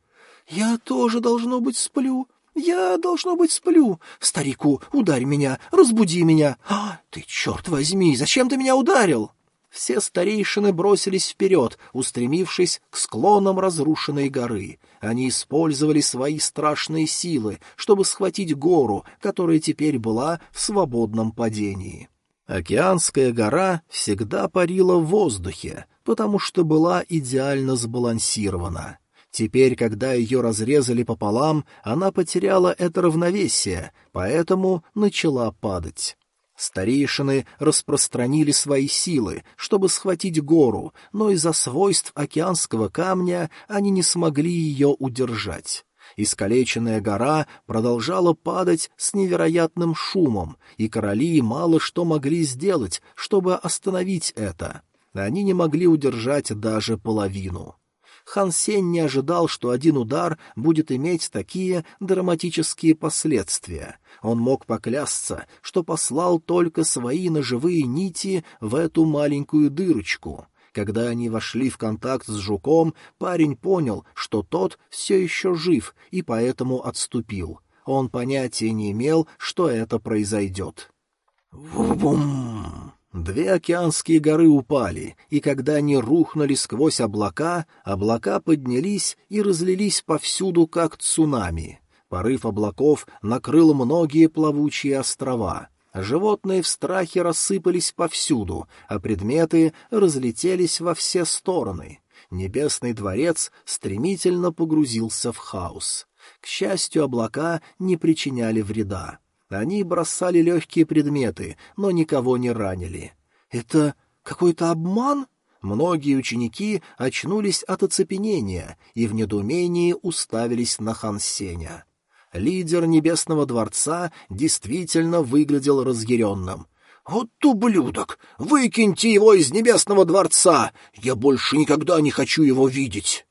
Я тоже, должно быть, сплю. Я, должно быть, сплю. Старику, ударь меня, разбуди меня. А, ты, черт возьми, зачем ты меня ударил?» Все старейшины бросились вперед, устремившись к склонам разрушенной горы. Они использовали свои страшные силы, чтобы схватить гору, которая теперь была в свободном падении. Океанская гора всегда парила в воздухе, потому что была идеально сбалансирована. Теперь, когда ее разрезали пополам, она потеряла это равновесие, поэтому начала падать. Старейшины распространили свои силы, чтобы схватить гору, но из-за свойств океанского камня они не смогли ее удержать. Искалеченная гора продолжала падать с невероятным шумом, и короли мало что могли сделать, чтобы остановить это. Они не могли удержать даже половину. Хан Сень не ожидал, что один удар будет иметь такие драматические последствия. Он мог поклясться, что послал только свои ножевые нити в эту маленькую дырочку. Когда они вошли в контакт с жуком, парень понял, что тот все еще жив, и поэтому отступил. Он понятия не имел, что это произойдет. Ву-бум! Две океанские горы упали, и когда они рухнули сквозь облака, облака поднялись и разлились повсюду, как цунами. Порыв облаков накрыл многие плавучие острова. Животные в страхе рассыпались повсюду, а предметы разлетелись во все стороны. Небесный дворец стремительно погрузился в хаос. К счастью, облака не причиняли вреда. Они бросали легкие предметы, но никого не ранили. «Это какой-то обман?» Многие ученики очнулись от оцепенения и в недоумении уставились на Хансеня. Лидер Небесного Дворца действительно выглядел разъяренным. «Вот ублюдок! Выкиньте его из Небесного Дворца! Я больше никогда не хочу его видеть!»